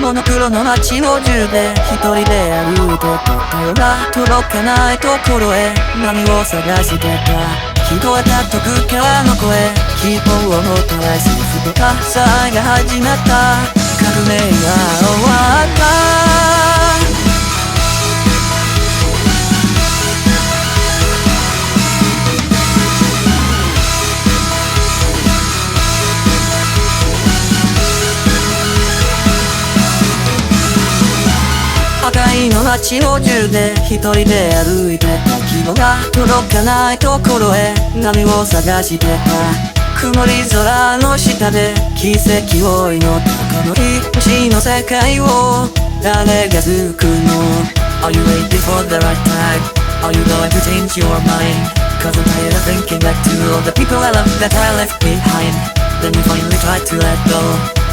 モノクロの街の中で一人で歩いてたような届かないところへ何を探してた聞こえた遠くからの声希望をもたらすふとた災が始まった革命が終わった赤いの街の中で一人で歩いてた希望が届かないところへ何を探してた曇り空の下で奇跡を祈ったこの星の世界を誰が救うの Are you waiting for the right time? Are you going to change your mind? Cause I'm tired of thinking back to all the people I love that I left behind Then you finally try to let go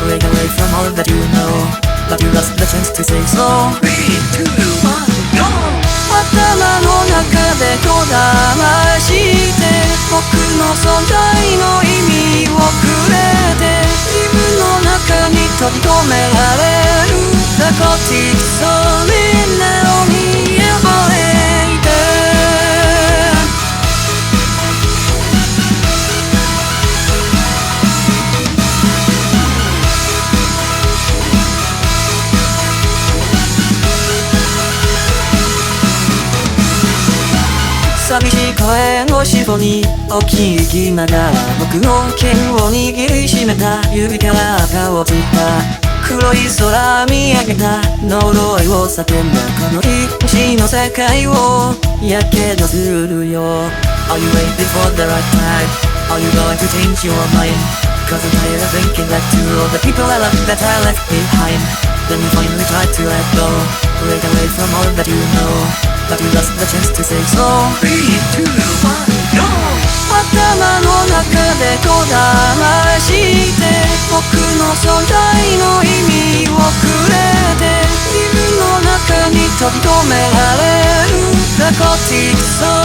Break away from all that you know fabulous legends to say so 3, 2, 1, go! 頭の中でこだまして僕の存在の意味をくれて自分の中に閉じ込められる The Gothic Soul 寂しい声のしぼに大きい息なが僕の剣を握りしめた指から赤をついた黒い空見上げた呪いを叫んだこの星の世界をやけどするよ Are you waiting for the right time? Are you going to change your mind? Cause I'm tired of thinking back to all the people I love that I left behind Then you finally try to let go Break away from all that you know But you lost the chance to say so 3, 2, 1, go! 頭の中でこだまして僕の存在の意味をくれて自分の中に飛び込められる The Gothic Soul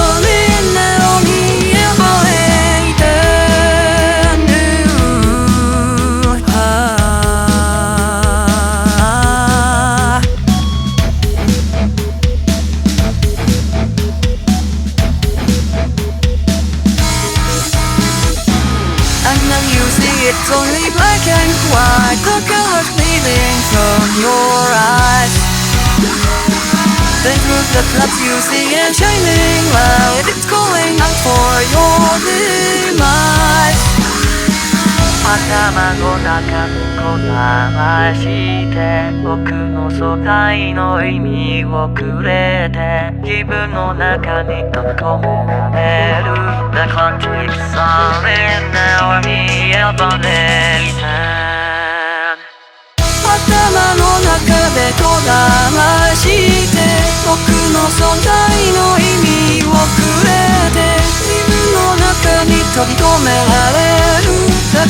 it's only black and white The colors fading from your eyes Then through the clouds you see it shining light It's calling out for your demise 頭の中でこだまして僕の素材の意味をくれて自分の中に飛び込められる The country song in our me elevator 頭の中でこだまして僕の存在の意味をくれて自分の中に飛び込められる The